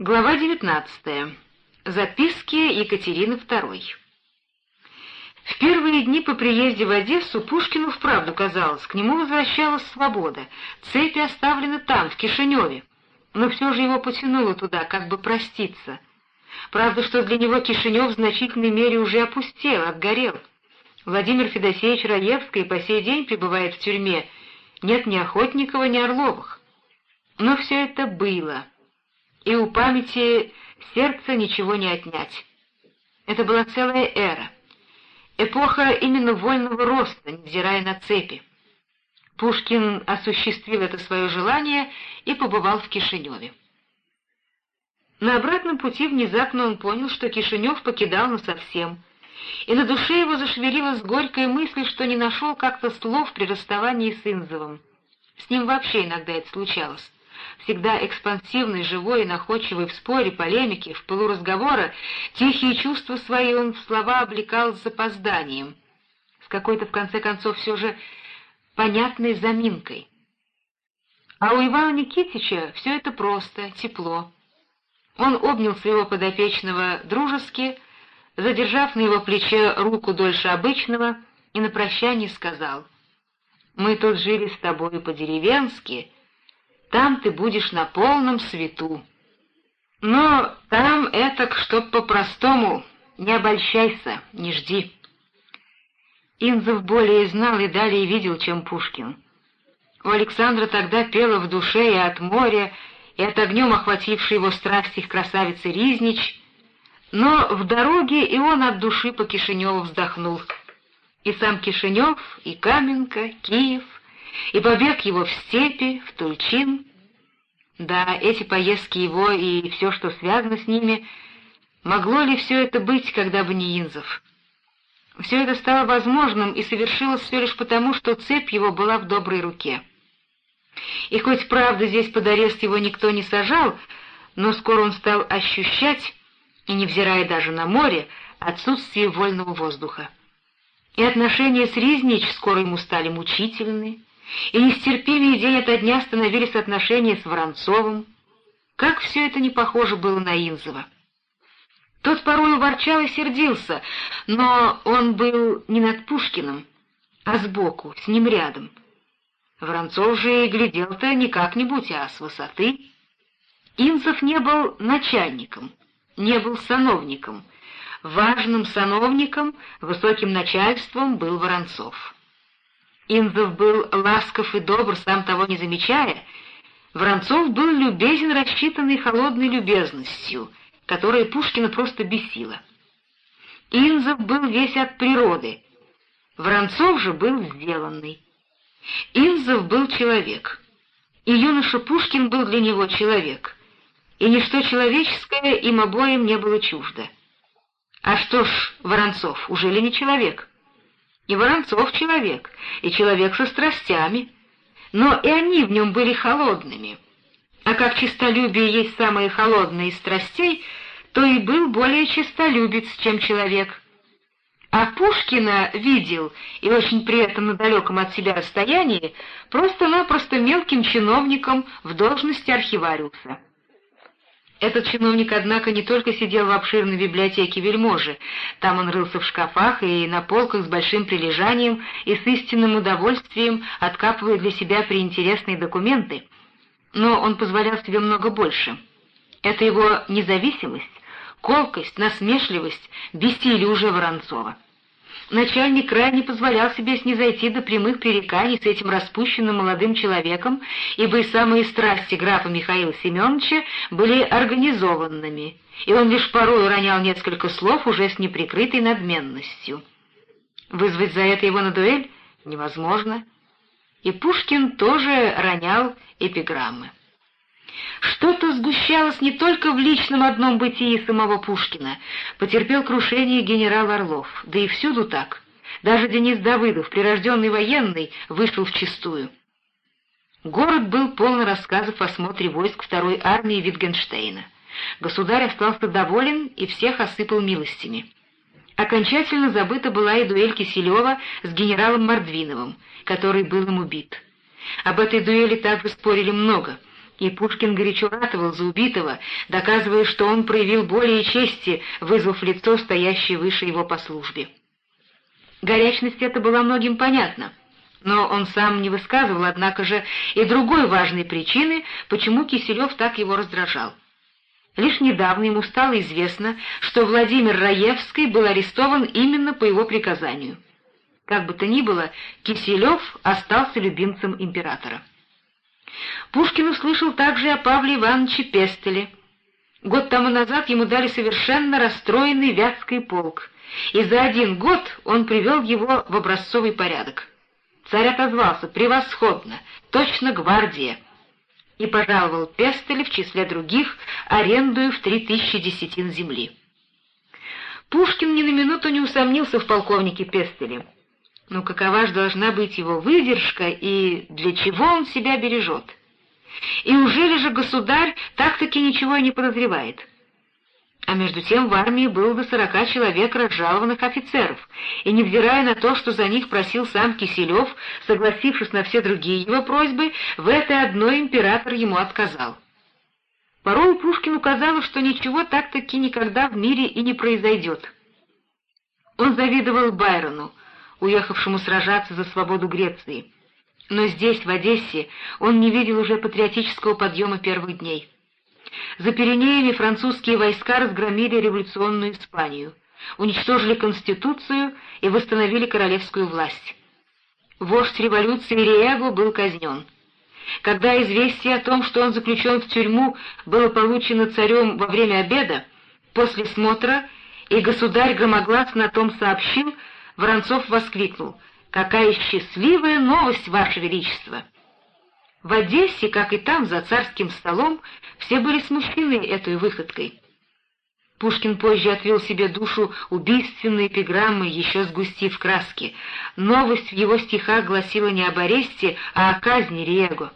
Глава 19. Записки Екатерины II. В первые дни по приезде в Одессу Пушкину вправду казалось, к нему возвращалась свобода, цепи оставлены там, в Кишиневе, но все же его потянуло туда, как бы проститься. Правда, что для него Кишинев в значительной мере уже опустел, отгорел. Владимир Федосеевич Раевский по сей день пребывает в тюрьме, нет ни Охотникова, ни Орловых. Но все это было — и у памяти сердца ничего не отнять. Это была целая эра, эпоха именно вольного роста, невзирая на цепи. Пушкин осуществил это свое желание и побывал в Кишиневе. На обратном пути внезапно он понял, что Кишинев покидал насовсем, и на душе его зашевелилась горькая мысль, что не нашел как-то слов при расставании с Инзовым. С ним вообще иногда это случалось всегда экспансивный, живой и находчивый в споре, полемике, в пылу разговора, тихие чувства свои он в слова облекал с запозданием, с какой-то, в конце концов, все же понятной заминкой. А у Ивана Никитича все это просто, тепло. Он обнял своего подопечного дружески, задержав на его плече руку дольше обычного, и на прощание сказал, «Мы тут жили с тобою по-деревенски, там ты будешь на полном свету. Но там это, чтоб по-простому, не обольщайся, не жди. Инзов более знал и далее видел, чем Пушкин. У Александра тогда пела в душе и от моря, и от огнем охватившей его страсти красавицы Ризнич, но в дороге и он от души по Кишиневу вздохнул. И сам Кишинев, и Каменка, Киев, и побег его в степи, в Тульчин. Да, эти поездки его и все, что связано с ними, могло ли все это быть, когда бы не Инзов? Все это стало возможным и совершилось все лишь потому, что цепь его была в доброй руке. И хоть, правда, здесь под арест его никто не сажал, но скоро он стал ощущать, и невзирая даже на море, отсутствие вольного воздуха. И отношения с Ризнич скоро ему стали мучительны, и нестерпимее день ото дня становились отношения с Воронцовым. Как все это не похоже было на Инзова. Тот порой ворчал и сердился, но он был не над Пушкиным, а сбоку, с ним рядом. Воронцов же глядел-то не как-нибудь, а с высоты. Инзов не был начальником, не был сановником. Важным сановником, высоким начальством был Воронцов. Инзов был ласков и добр, сам того не замечая. Воронцов был любезен, рассчитанный холодной любезностью, которая Пушкина просто бесила. Инзов был весь от природы, Воронцов же был сделанный. Инзов был человек, и юноша Пушкин был для него человек, и ничто человеческое им обоим не было чуждо. А что ж, Воронцов, уже ли не человек? — и Воронцов человек, и человек со страстями, но и они в нем были холодными. А как чистолюбие есть самое холодное из страстей, то и был более чистолюбец, чем человек. А Пушкина видел, и очень при этом на далеком от себя расстоянии, просто-напросто мелким чиновником в должности архивариуса. Этот чиновник, однако, не только сидел в обширной библиотеке вельможи, там он рылся в шкафах и на полках с большим прилежанием и с истинным удовольствием откапывая для себя приинтересные документы, но он позволял себе много больше. Это его независимость, колкость, насмешливость бесили уже Воронцова. Начальник крайне позволял себе снизойти до прямых пререканий с этим распущенным молодым человеком, ибо и самые страсти графа Михаила Семеновича были организованными, и он лишь порой уронял несколько слов уже с неприкрытой надменностью. Вызвать за это его на дуэль невозможно, и Пушкин тоже ронял эпиграммы. Что-то сгущалось не только в личном одном бытии самого Пушкина. Потерпел крушение генерал Орлов, да и всюду так. Даже Денис Давыдов, прирожденный военный, вышел в чистую. Город был полон рассказов о смотре войск второй армии Витгенштейна. Государь остался доволен и всех осыпал милостями. Окончательно забыта была и дуэль Киселева с генералом Мордвиновым, который был им убит. Об этой дуэли также спорили много — и Пушкин горячо ратовал за убитого, доказывая, что он проявил более чести, вызвав лицо, стоящее выше его по службе. Горячность эта была многим понятна, но он сам не высказывал, однако же, и другой важной причины, почему Киселев так его раздражал. Лишь недавно ему стало известно, что Владимир Раевский был арестован именно по его приказанию. Как бы то ни было, Киселев остался любимцем императора. Пушкин услышал также о Павле Ивановиче Пестеле. Год тому назад ему дали совершенно расстроенный Вятский полк, и за один год он привел его в образцовый порядок. Царь отозвался «Превосходно! Точно гвардия!» и пожаловал Пестеля в числе других арендую в три тысячи десятин земли. Пушкин ни на минуту не усомнился в полковнике Пестеле. Но какова же должна быть его выдержка и для чего он себя бережет? И ужели же государь так-таки ничего и не подозревает? А между тем в армии было до сорока человек разжалованных офицеров, и, невзирая на то, что за них просил сам Киселев, согласившись на все другие его просьбы, в этой одной император ему отказал. Порой Пушкину казалось, что ничего так-таки никогда в мире и не произойдет. Он завидовал Байрону, уехавшему сражаться за свободу Греции. Но здесь, в Одессе, он не видел уже патриотического подъема первых дней. За Пиренеями французские войска разгромили революционную Испанию, уничтожили Конституцию и восстановили королевскую власть. Вождь революции Риего был казнен. Когда известие о том, что он заключен в тюрьму, было получено царем во время обеда, после смотра, и государь громогласно о том сообщил, Воронцов воскликнул «Какая счастливая новость, Ваше Величество!» В Одессе, как и там, за царским столом, все были смущены этой выходкой. Пушкин позже отвел себе душу убийственной эпиграммой, еще сгустив краски. Новость в его стихах гласила не об аресте, а о казни Риего.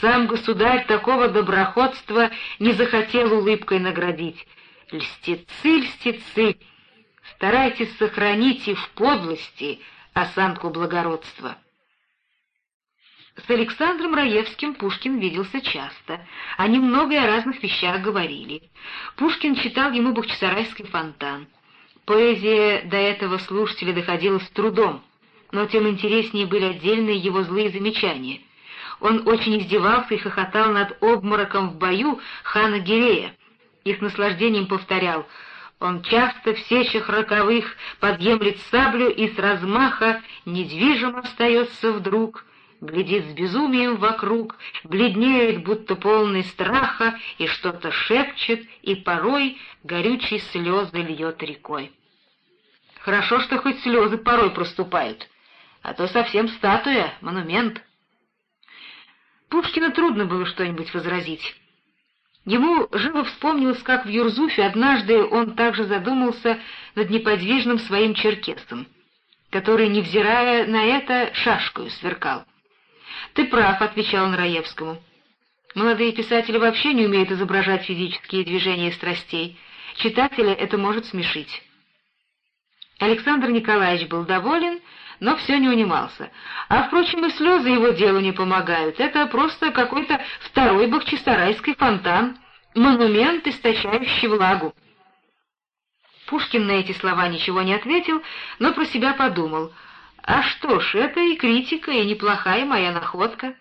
Сам государь такого доброходства не захотел улыбкой наградить. Льстецы, льстецы, старайтесь сохранить и в подлости осанку благородства. С Александром Раевским Пушкин виделся часто. Они много о разных вещах говорили. Пушкин читал ему «Бахчисарайский фонтан». Поэзия до этого слушателя доходила с трудом, но тем интереснее были отдельные его злые замечания. Он очень издевался и хохотал над обмороком в бою хана Гирея и с наслаждением повторял «Он часто в сечах роковых подъемлет саблю и с размаха недвижим остается вдруг» глядит с безумием вокруг, бледнеет, будто полный страха, и что-то шепчет, и порой горючие слезы льет рекой. Хорошо, что хоть слезы порой проступают, а то совсем статуя, монумент. Пушкину трудно было что-нибудь возразить. Ему живо вспомнилось, как в Юрзуфе однажды он также задумался над неподвижным своим черкесом, который, невзирая на это, шашкою сверкал. «Ты прав», — отвечал он Раевскому. «Молодые писатели вообще не умеют изображать физические движения страстей. Читателя это может смешить». Александр Николаевич был доволен, но все не унимался. А, впрочем, и слезы его делу не помогают. Это просто какой-то второй бахчисарайский фонтан, монумент, источающий влагу. Пушкин на эти слова ничего не ответил, но про себя подумал — а что ж, это и критика, и неплохая моя находка.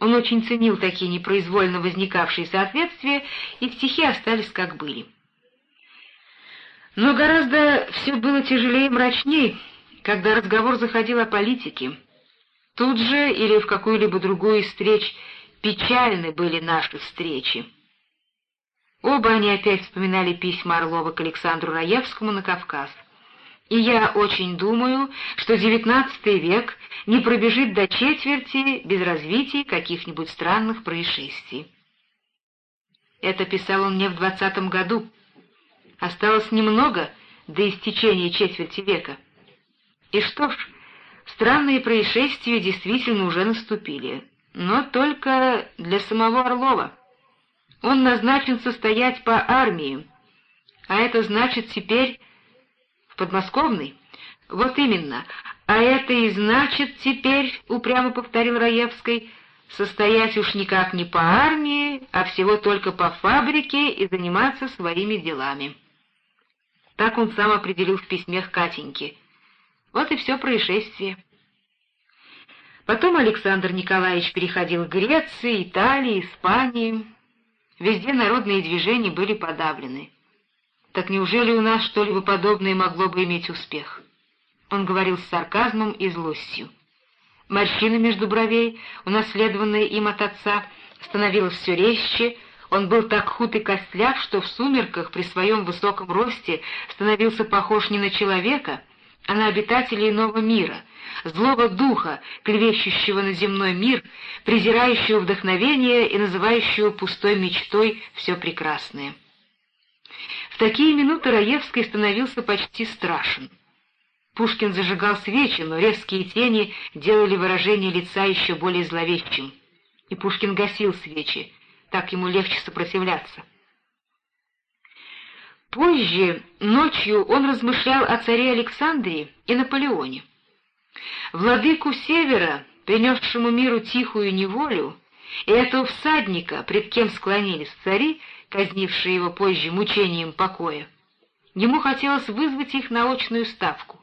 Он очень ценил такие непроизвольно возникавшие соответствия, и стихи остались как были. Но гораздо все было тяжелее и мрачней, когда разговор заходил о политике. Тут же или в какую-либо другую встреч печальны были наши встречи. Оба они опять вспоминали письма Орлова к Александру Раевскому на Кавказ. И я очень думаю, что XIX век не пробежит до четверти без развития каких-нибудь странных происшествий. Это писал он мне в двадцатом году. Осталось немного до истечения четверти века. И что ж, странные происшествия действительно уже наступили, но только для самого Орлова. Он назначен состоять по армии, а это значит теперь подмосковный? Вот именно. А это и значит теперь, — упрямо повторил Раевский, — состоять уж никак не по армии, а всего только по фабрике и заниматься своими делами. Так он сам определил в письме к Катеньке. Вот и все происшествие. Потом Александр Николаевич переходил к Греции, Италии, Испании. Везде народные движения были подавлены. Так неужели у нас что-либо подобное могло бы иметь успех? Он говорил с сарказмом и злостью. Морщина между бровей, унаследованная им от отца, становилась все резче, он был так худ и костляк, что в сумерках при своем высоком росте становился похож не на человека, а на обитателя иного мира, злого духа, клевещущего на земной мир, презирающего вдохновение и называющего пустой мечтой все прекрасное. В такие минуты Раевский становился почти страшен. Пушкин зажигал свечи, но резкие тени делали выражение лица еще более зловещим. И Пушкин гасил свечи, так ему легче сопротивляться. Позже, ночью, он размышлял о царе Александре и Наполеоне. Владыку Севера, принесшему миру тихую неволю, и этого всадника, пред кем склонились цари, казнившие его позже мучением покоя, ему хотелось вызвать их на очную ставку.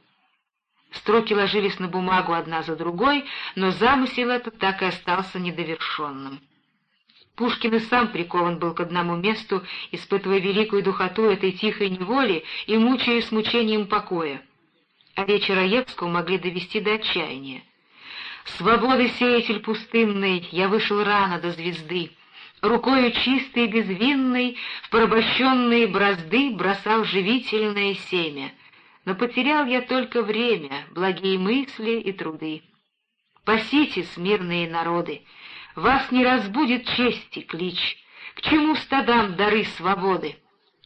Строки ложились на бумагу одна за другой, но замысел этот так и остался недовершенным. Пушкин и сам прикован был к одному месту, испытывая великую духоту этой тихой неволи и мучаясь мучением покоя. А речи Раевского могли довести до отчаяния. «Свободы сеятель пустынный, я вышел рано до звезды, рукою чистой и безвинной в порабощенные бразды бросал живительное семя» но потерял я только время, благие мысли и труды. Пасите, смирные народы, вас не разбудит чести клич, к чему стадам дары свободы?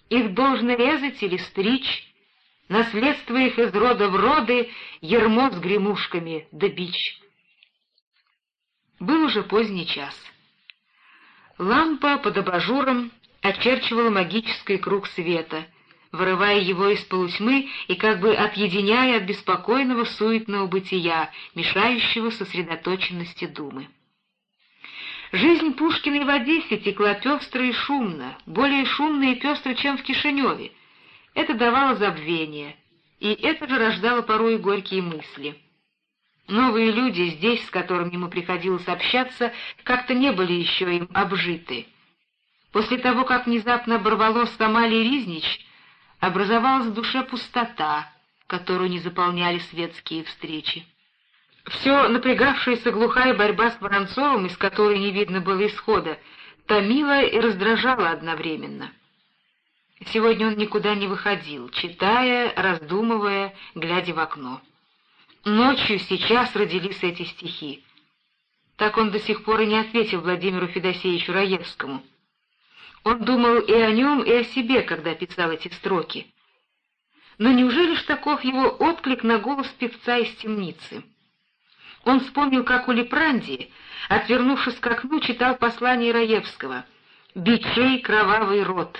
Их должно резать или стричь, наследство их из рода в роды, ермо с гремушками да бич. Был уже поздний час. Лампа под абажуром очерчивала магический круг света — вырывая его из полутьмы и как бы отъединяя от беспокойного суетного бытия, мешающего сосредоточенности думы. Жизнь Пушкиной в Одессе текла пестро и шумно, более шумно и пестро, чем в Кишиневе. Это давало забвение, и это же рождало порой горькие мысли. Новые люди здесь, с которыми ему приходилось общаться, как-то не были еще им обжиты. После того, как внезапно оборвалось с Амалией Ризнич, образовалась в душе пустота, которую не заполняли светские встречи. Все напрягавшаяся глухая борьба с Воронцовым, из которой не видно было исхода, томила и раздражала одновременно. Сегодня он никуда не выходил, читая, раздумывая, глядя в окно. Ночью сейчас родились эти стихи. Так он до сих пор и не ответил Владимиру Федосеевичу Раевскому — он думал и о нем, и о себе, когда писал эти строки. Но неужели ж таков его отклик на голос певца из темницы? Он вспомнил, как у Лепранди, отвернувшись к окну, читал послание Раевского «Бичей кровавый рот».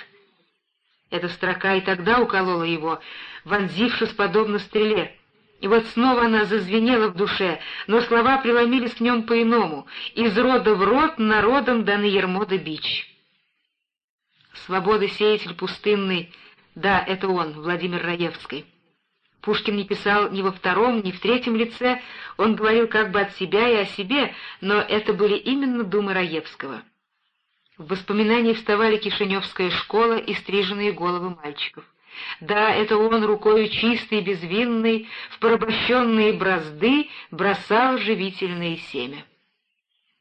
Эта строка и тогда уколола его, вонзившись подобно стреле. И вот снова она зазвенела в душе, но слова преломились в нем по-иному. «Из рода в рот народом даны ермо да бич». Свобода сеятель пустынный, да, это он, Владимир Раевский. Пушкин не писал ни во втором, ни в третьем лице, он говорил как бы от себя и о себе, но это были именно думы Раевского. В воспоминании вставали Кишиневская школа и стриженные головы мальчиков. Да, это он рукою чистой, безвинной, в порабощенные бразды бросал живительное семя.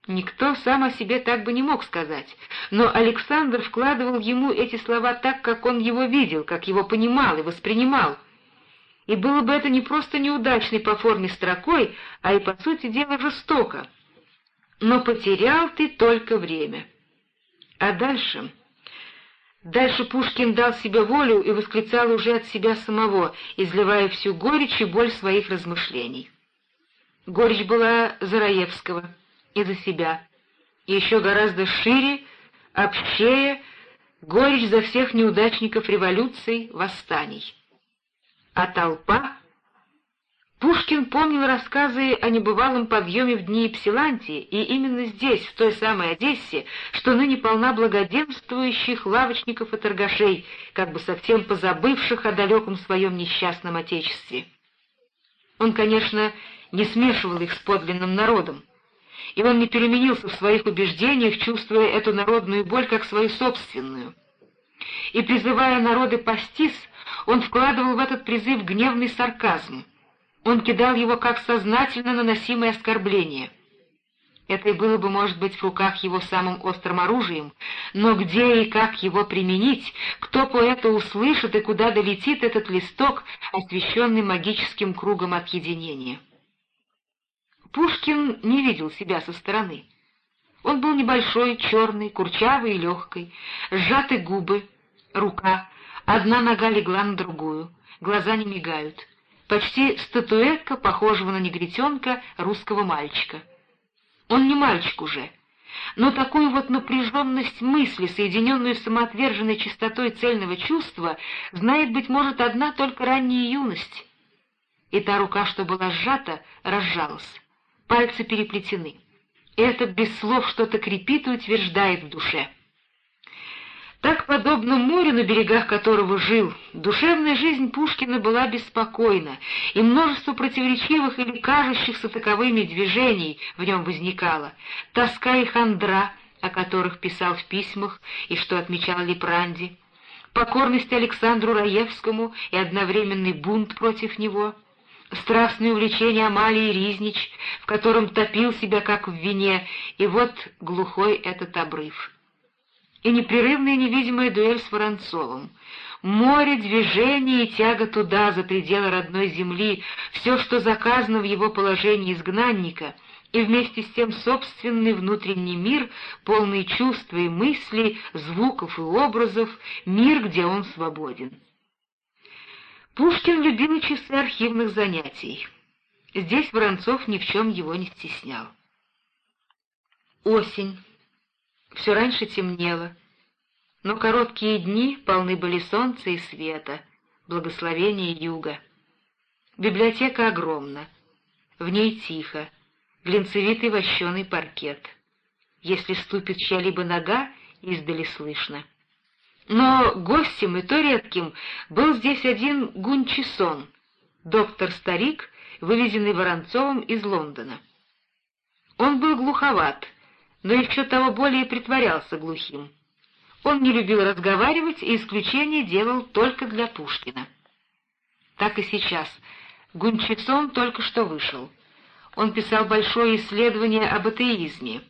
Никто сам о себе так бы не мог сказать, но Александр вкладывал ему эти слова так, как он его видел, как его понимал и воспринимал. И было бы это не просто неудачной по форме строкой, а и, по сути дела, жестоко. Но потерял ты только время. А дальше... Дальше Пушкин дал себе волю и восклицал уже от себя самого, изливая всю горечь и боль своих размышлений. Горечь была Зараевского и за себя, и еще гораздо шире, общее, горечь за всех неудачников революций, восстаний. А толпа... Пушкин помнил рассказы о небывалом подъеме в дни Ипсилантии, и именно здесь, в той самой Одессе, что ныне полна благоденствующих лавочников и торгашей, как бы совсем позабывших о далеком своем несчастном отечестве. Он, конечно, не смешивал их с подлинным народом, и он не переменился в своих убеждениях, чувствуя эту народную боль как свою собственную. И, призывая народы пастись, он вкладывал в этот призыв гневный сарказм — он кидал его как сознательно наносимое оскорбление. Это и было бы, может быть, в руках его самым острым оружием, но где и как его применить, кто по это услышит и куда долетит этот листок, освещенный магическим кругом от единения. Пушкин не видел себя со стороны. Он был небольшой, черный, курчавый и легкий, сжаты губы, рука, одна нога легла на другую, глаза не мигают — почти статуэтка, похожего на негритенка русского мальчика. Он не мальчик уже, но такую вот напряженность мысли, соединенную с самоотверженной чистотой цельного чувства, знает, быть может, одна только ранняя юность. И та рука, что была сжата, разжалась, пальцы переплетены. Это без слов что-то крепит и утверждает в душе. Так, подобно морю, на берегах которого жил, душевная жизнь Пушкина была беспокойна, и множество противоречивых или кажущихся таковыми движений в нем возникало. Тоска и хандра, о которых писал в письмах и что отмечал Лепранди, покорность Александру Раевскому и одновременный бунт против него, страстное увлечение Амалии Ризнич, в котором топил себя как в вине, и вот глухой этот обрыв и непрерывная невидимая дуэль с Воронцовым. Море движения и тяга туда, за пределы родной земли, все, что заказано в его положении изгнанника, и вместе с тем собственный внутренний мир, полный чувств и мыслей, звуков и образов, мир, где он свободен. Пушкин любил часы архивных занятий. Здесь Воронцов ни в чем его не стеснял. Осень. Все раньше темнело, но короткие дни полны были солнца и света, благословения юга. Библиотека огромна, в ней тихо, глинцевитый вощеный паркет. Если ступит чья-либо нога, издали слышно. Но гостем и то редким был здесь один Гунчисон, доктор-старик, вывезенный Воронцовым из Лондона. Он был глуховат, но еще того более притворялся глухим. Он не любил разговаривать и исключение делал только для Пушкина. Так и сейчас. Гунчисон только что вышел. Он писал большое исследование об атеизме.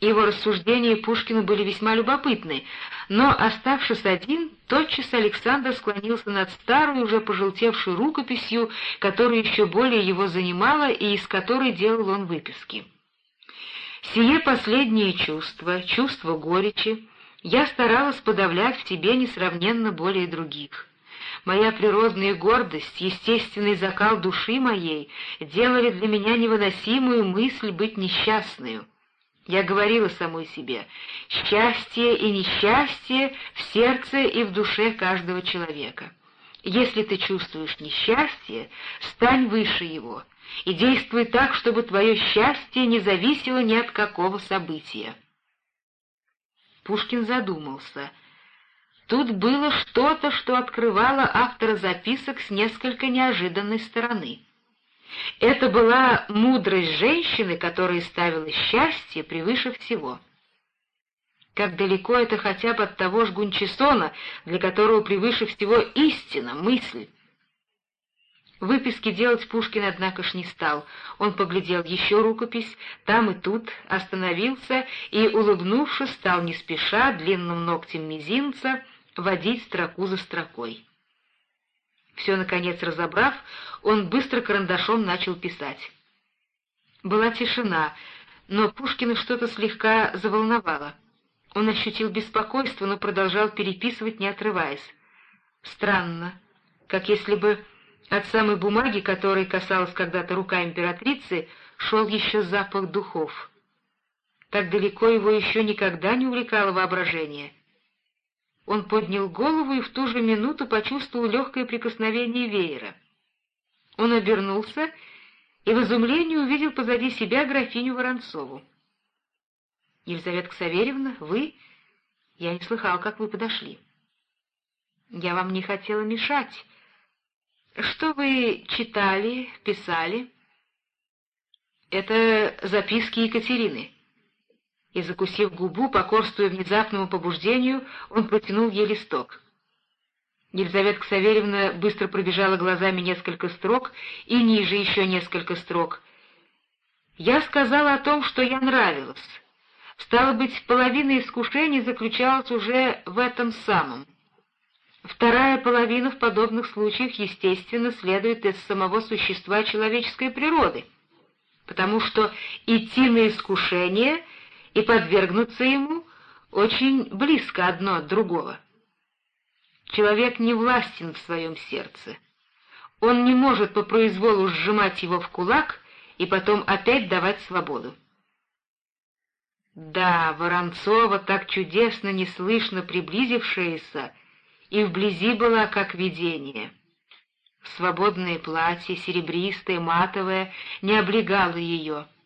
Его рассуждения Пушкину были весьма любопытны, но, оставшись один, тотчас Александр склонился над старой, уже пожелтевшей рукописью, которая еще более его занимала и из которой делал он выписки. Сие последнее чувство, чувство горечи, я старалась подавлять в себе несравненно более других. Моя природная гордость, естественный закал души моей делали для меня невыносимую мысль быть несчастную. Я говорила самой себе, счастье и несчастье в сердце и в душе каждого человека. Если ты чувствуешь несчастье, стань выше его и действуй так, чтобы твое счастье не зависело ни от какого события. Пушкин задумался. Тут было что-то, что открывало автора записок с несколько неожиданной стороны. Это была мудрость женщины, которая ставила счастье превыше всего. Как далеко это хотя бы от того ж Гунчесона, для которого превыше всего истина, мысль. Выписки делать Пушкин, однако ж, не стал. Он поглядел еще рукопись, там и тут, остановился и, улыбнувшись, стал не спеша длинным ногтем мизинца водить строку за строкой. Все, наконец, разобрав, он быстро карандашом начал писать. Была тишина, но Пушкина что-то слегка заволновало. Он ощутил беспокойство, но продолжал переписывать, не отрываясь. Странно, как если бы от самой бумаги, которой касалась когда-то рука императрицы, шел еще запах духов. Так далеко его еще никогда не увлекало воображение. Он поднял голову и в ту же минуту почувствовал легкое прикосновение веера. Он обернулся и в изумлении увидел позади себя графиню Воронцову. «Елизавета Ксаверьевна, вы? Я не слыхал, как вы подошли». «Я вам не хотела мешать. Что вы читали, писали?» «Это записки Екатерины». И, закусив губу, покорствуя внезапному побуждению, он протянул ей листок. Елизавета Ксаверьевна быстро пробежала глазами несколько строк и ниже еще несколько строк. «Я сказала о том, что я нравилась. Стало быть, половина искушений заключалась уже в этом самом. Вторая половина в подобных случаях, естественно, следует из самого существа человеческой природы, потому что идти на искушение и подвергнуться ему очень близко одно от другого». Человек не властен в своем сердце. Он не может по произволу сжимать его в кулак и потом опять давать свободу. Да, Воронцова, так чудесно неслышно приблизившаяся, и вблизи была как видение. Свободное платье, серебристое, матовое, не облегало ее —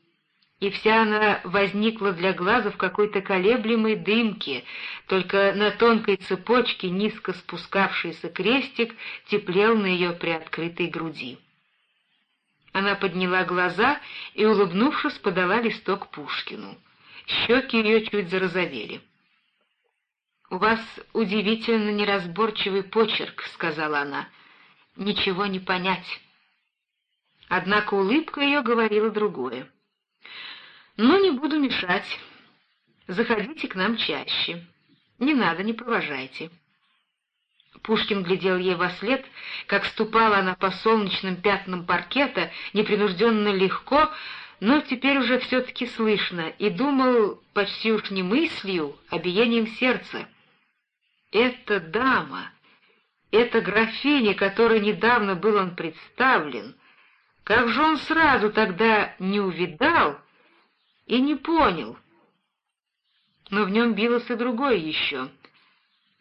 и вся она возникла для глаза в какой-то колеблемой дымке, только на тонкой цепочке низко спускавшийся крестик теплел на ее приоткрытой груди. Она подняла глаза и, улыбнувшись, подала листок Пушкину. Щеки ее чуть зарозовели. «У вас удивительно неразборчивый почерк», — сказала она. «Ничего не понять». Однако улыбка ее говорила другое. Но не буду мешать. Заходите к нам чаще. Не надо, не провожайте. Пушкин глядел ей во след, как ступала она по солнечным пятнам паркета, непринужденно легко, но теперь уже все-таки слышно, и думал почти уж не мыслью, а биением сердца. Эта дама, эта графиня, которой недавно был он представлен, как же он сразу тогда не увидал, и не понял. Но в нем билось и другое еще.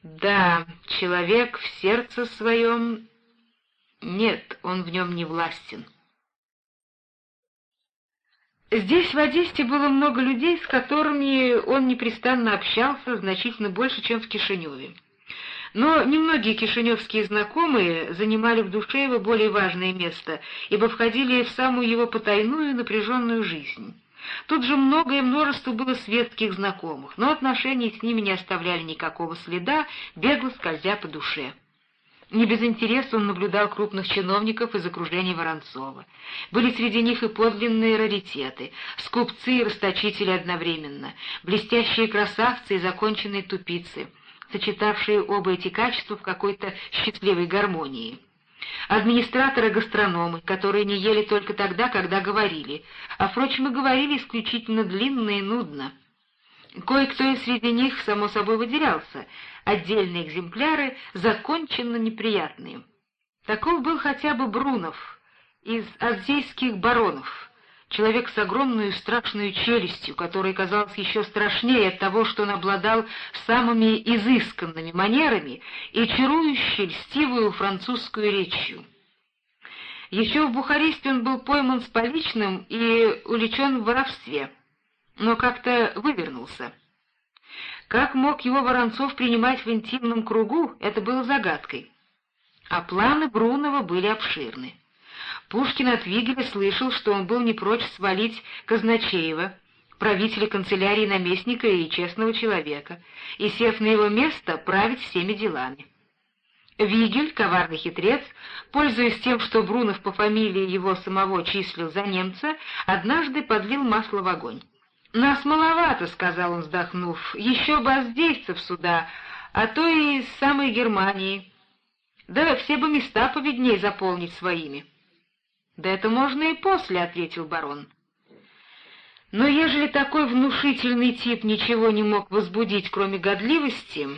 Да, человек в сердце своем... Нет, он в нем не властен. Здесь, в Одессе, было много людей, с которыми он непрестанно общался значительно больше, чем в Кишиневе. Но немногие кишиневские знакомые занимали в душе его более важное место, ибо входили в самую его потайную напряженную жизнь. Тут же многое множество было светских знакомых, но отношения с ними не оставляли никакого следа, бегло скользя по душе. Не без интереса он наблюдал крупных чиновников из окружения Воронцова. Были среди них и подлинные раритеты, скупцы и расточители одновременно, блестящие красавцы и законченные тупицы, сочетавшие оба эти качества в какой-то счастливой гармонии администраторы-гастрономы, которые не ели только тогда, когда говорили, а, впрочем, и говорили исключительно длинно и нудно. Кое-кто и среди них, само собой, выделялся, отдельные экземпляры законченно неприятные. Таков был хотя бы Брунов из азейских баронов — человек с огромной страшной челюстью, который казался еще страшнее от того, что он обладал самыми изысканными манерами и чарующей льстивую французскую речью. Еще в Бухаресте он был пойман с поличным и уличен в воровстве, но как-то вывернулся. Как мог его Воронцов принимать в интимном кругу, это было загадкой. А планы Брунова были обширны. Пушкин от Вигеля слышал, что он был не прочь свалить Казначеева, правителя канцелярии наместника и честного человека, и, сев на его место, править всеми делами. Вигель, коварный хитрец, пользуясь тем, что Брунов по фамилии его самого числил за немца, однажды подлил масло в огонь. «Нас маловато», — сказал он, вздохнув, — «еще бы аздейцев сюда, а то и из самой Германии. Да все бы места поведней заполнить своими». «Да это можно и после», — ответил барон. «Но ежели такой внушительный тип ничего не мог возбудить, кроме годливости,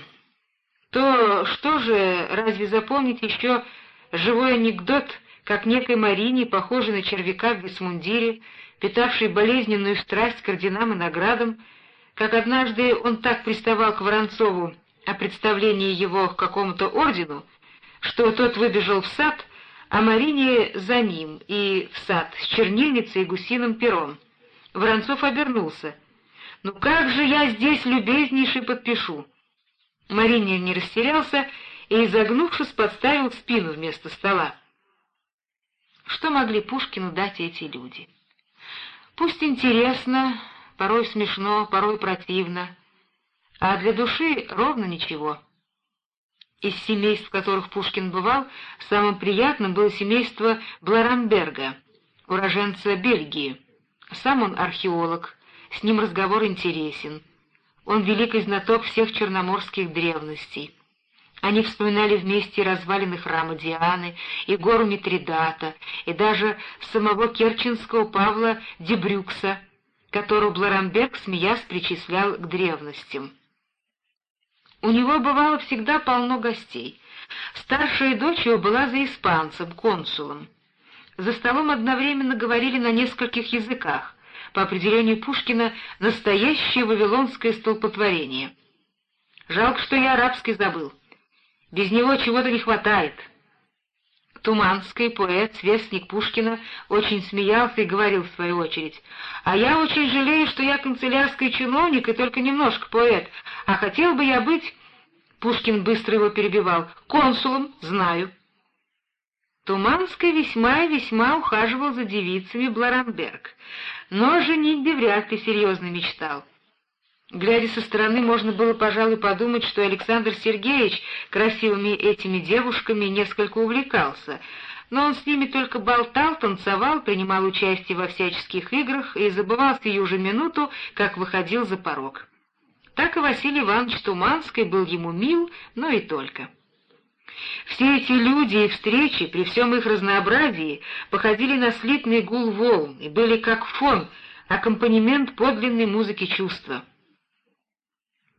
то что же, разве запомнить еще живой анекдот, как некой Марине, похожей на червяка в висмундире, питавшей болезненную страсть к орденам и наградам, как однажды он так приставал к Воронцову о представлении его к какому-то ордену, что тот выбежал в сад, а Марине за ним и в сад с чернильницей и гусиным пером. Воронцов обернулся. «Ну как же я здесь любезнейший подпишу?» Марине не растерялся и, изогнувшись, подставил спину вместо стола. Что могли Пушкину дать эти люди? Пусть интересно, порой смешно, порой противно, а для души ровно ничего. Из семейств, в которых Пушкин бывал, самым приятным было семейство Бларамберга, уроженца Бельгии. Сам он археолог, с ним разговор интересен. Он великий знаток всех черноморских древностей. Они вспоминали вместе развалины храма Дианы, и гору Митридата, и даже самого керченского Павла Дебрюкса, которого Бларамберг, смеясь, причислял к древностям. У него бывало всегда полно гостей. Старшая дочь его была за испанцем, консулом. За столом одновременно говорили на нескольких языках. По определению Пушкина, настоящее вавилонское столпотворение. Жалко, что я арабский забыл. Без него чего-то не хватает. Туманский поэт, сверстник Пушкина, очень смеялся и говорил в свою очередь, «А я очень жалею, что я канцелярский чиновник и только немножко поэт, а хотел бы я быть...» Пушкин быстро его перебивал, «Консулом, знаю». Туманский весьма и весьма ухаживал за девицами Бларамберг, но о женитьбе вряд ли серьезно мечтал. Глядя со стороны, можно было, пожалуй, подумать, что Александр Сергеевич красивыми этими девушками несколько увлекался, но он с ними только болтал, танцевал, принимал участие во всяческих играх и забывал сию же минуту, как выходил за порог. Так и Василий Иванович Туманский был ему мил, но и только. Все эти люди и встречи, при всем их разнообразии, походили на слитный гул волн и были как фон, аккомпанемент подлинной музыки чувства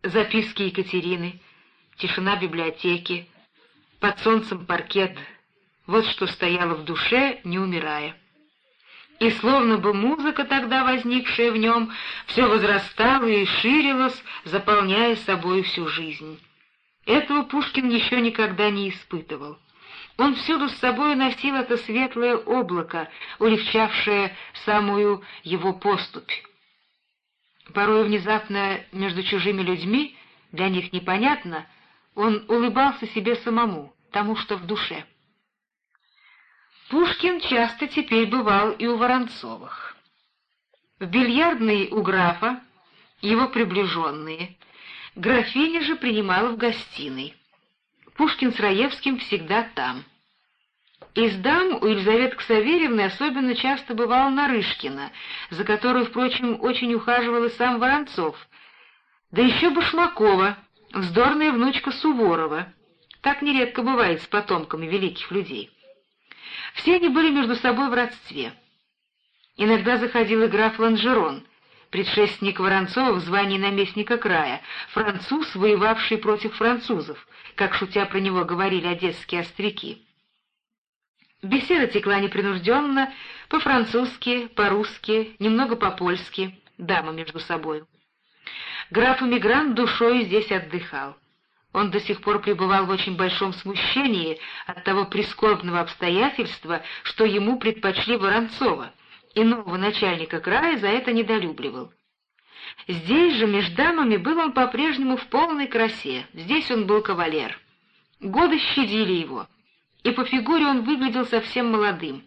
записки Екатерины, тишина библиотеки, под солнцем паркет — вот что стояло в душе, не умирая. И словно бы музыка, тогда возникшая в нем, все возрастала и ширилась, заполняя собой всю жизнь. Этого Пушкин еще никогда не испытывал. Он всюду с собой носил это светлое облако, улегчавшее самую его поступь. Порой внезапно между чужими людьми, для них непонятно, он улыбался себе самому, тому, что в душе. Пушкин часто теперь бывал и у Воронцовых. В бильярдной у графа его приближенные, графиня же принимала в гостиной. Пушкин с Раевским всегда там. Из дам у Елизаветы Ксаверьевны особенно часто бывал Нарышкина, за которую, впрочем, очень ухаживал и сам Воронцов, да еще Башмакова, вздорная внучка Суворова. Так нередко бывает с потомками великих людей. Все они были между собой в родстве. Иногда заходил и граф Ланжерон, предшественник Воронцова в звании наместника края, француз, воевавший против французов, как шутя про него говорили одесские остряки. Беседа текла непринужденно, по-французски, по-русски, немного по-польски, дамы между собой. Граф-эмигрант душой здесь отдыхал. Он до сих пор пребывал в очень большом смущении от того прискорбного обстоятельства, что ему предпочли Воронцова, и нового начальника края за это недолюбливал. Здесь же, между дамами, был он по-прежнему в полной красе, здесь он был кавалер. Годы щадили его — и по фигуре он выглядел совсем молодым.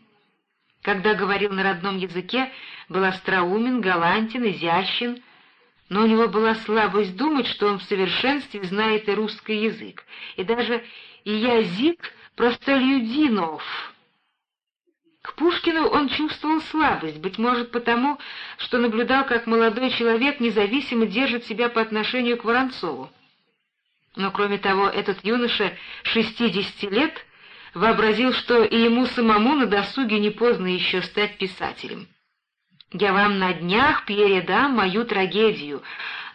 Когда говорил на родном языке, был остроумен, галантен, изящен, но у него была слабость думать, что он в совершенстве знает и русский язык, и даже и язык простолюдинов. К Пушкину он чувствовал слабость, быть может потому, что наблюдал, как молодой человек независимо держит себя по отношению к Воронцову. Но кроме того, этот юноша шестидесяти лет вообразил, что и ему самому на досуге не поздно еще стать писателем. «Я вам на днях передам мою трагедию,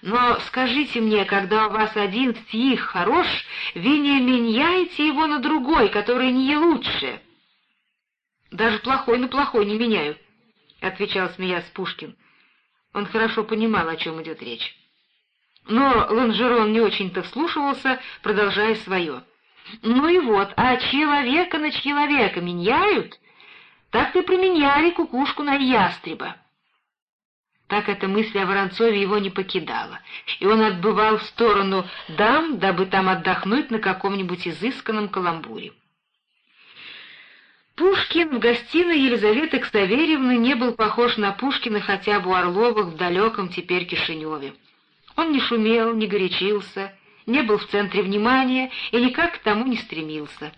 но скажите мне, когда у вас один стих хорош, вы не меняете его на другой, который не лучше». «Даже плохой на плохой не меняю», — отвечал, смеясь Пушкин. Он хорошо понимал, о чем идет речь. Но Ланжерон не очень-то вслушивался, продолжая свое — Ну и вот, а человека на человека меняют? Так и променяли кукушку на ястреба. Так эта мысль о Воронцове его не покидала, и он отбывал в сторону дам, дабы там отдохнуть на каком-нибудь изысканном каламбуре. Пушкин в гостиной Елизаветы Ксаверьевны не был похож на Пушкина хотя бы у Орловых в далеком теперь Кишиневе. Он не шумел, не горячился, не был в центре внимания и никак к тому не стремился.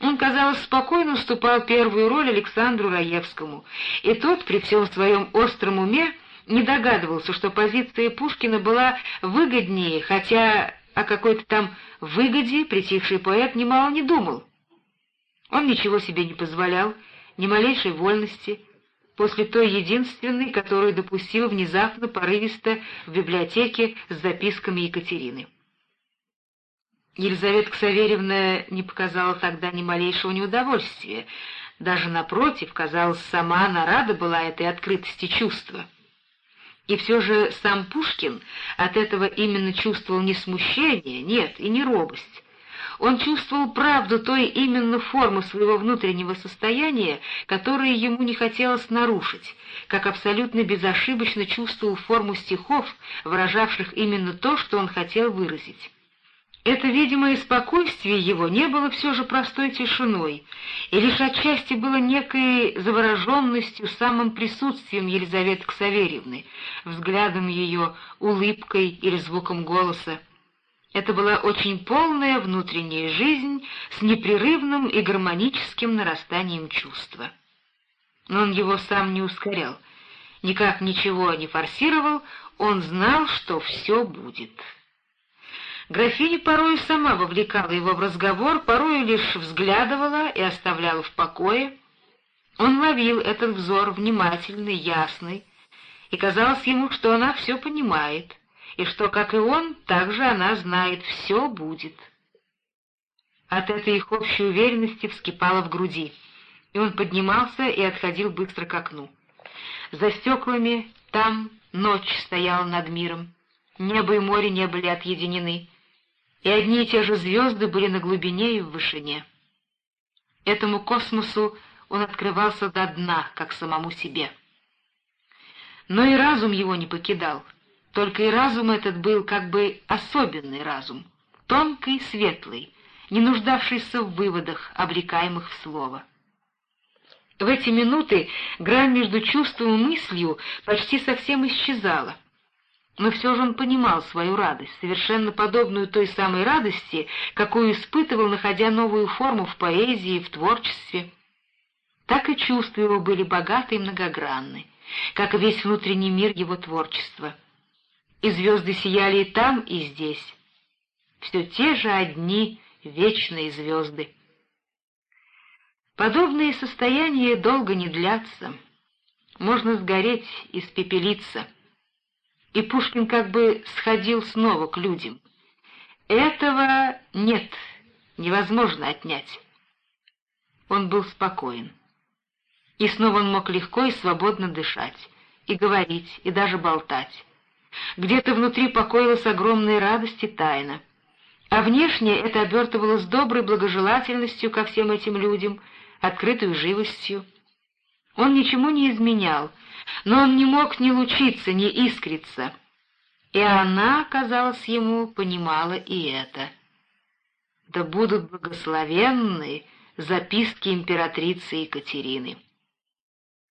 Он, казалось, спокойно уступал первую роль Александру Раевскому, и тот, при всем своем остром уме, не догадывался, что позиция Пушкина была выгоднее, хотя о какой-то там выгоде притихший поэт немало не думал. Он ничего себе не позволял, ни малейшей вольности, после той единственной, которую допустил внезапно порывисто в библиотеке с записками Екатерины. Елизавета Ксаверьевна не показала тогда ни малейшего неудовольствия, даже напротив, казалось, сама она рада была этой открытости чувства. И все же сам Пушкин от этого именно чувствовал не смущение, нет, и не робость. Он чувствовал правду той именно формы своего внутреннего состояния, которое ему не хотелось нарушить, как абсолютно безошибочно чувствовал форму стихов, выражавших именно то, что он хотел выразить. Это видимое спокойствие его не было все же простой тишиной, и лишь отчасти было некой завороженностью самым присутствием Елизаветы Ксаверьевны, взглядом ее, улыбкой или звуком голоса. Это была очень полная внутренняя жизнь с непрерывным и гармоническим нарастанием чувства. Но он его сам не ускорял, никак ничего не форсировал, он знал, что все будет. Графиня порою сама вовлекала его в разговор, порою лишь взглядывала и оставляла в покое. Он ловил этот взор внимательный, ясный, и казалось ему, что она все понимает, и что, как и он, также она знает, все будет. От этой их общей уверенности вскипало в груди, и он поднимался и отходил быстро к окну. За стеклами там ночь стояла над миром, небо и море не были отъединены и одни и те же звезды были на глубине и в вышине. Этому космосу он открывался до дна, как самому себе. Но и разум его не покидал, только и разум этот был как бы особенный разум, тонкий светлый, не нуждавшийся в выводах, обрекаемых в слово. В эти минуты грань между чувством и мыслью почти совсем исчезала — но все же он понимал свою радость, совершенно подобную той самой радости, какую испытывал, находя новую форму в поэзии, в творчестве. Так и чувства его были богаты и многогранны, как и весь внутренний мир его творчества. И звезды сияли и там, и здесь. Все те же одни вечные звезды. Подобные состояния долго не длятся. Можно сгореть, испепелиться — и Пушкин как бы сходил снова к людям. Этого нет, невозможно отнять. Он был спокоен. И снова он мог легко и свободно дышать, и говорить, и даже болтать. Где-то внутри покоилась огромная радость и тайна. А внешне это обертывалось доброй благожелательностью ко всем этим людям, открытой живостью. Он ничему не изменял, но он не мог ни лучиться, ни искриться. И она, казалось ему, понимала и это. Да будут благословенны записки императрицы Екатерины.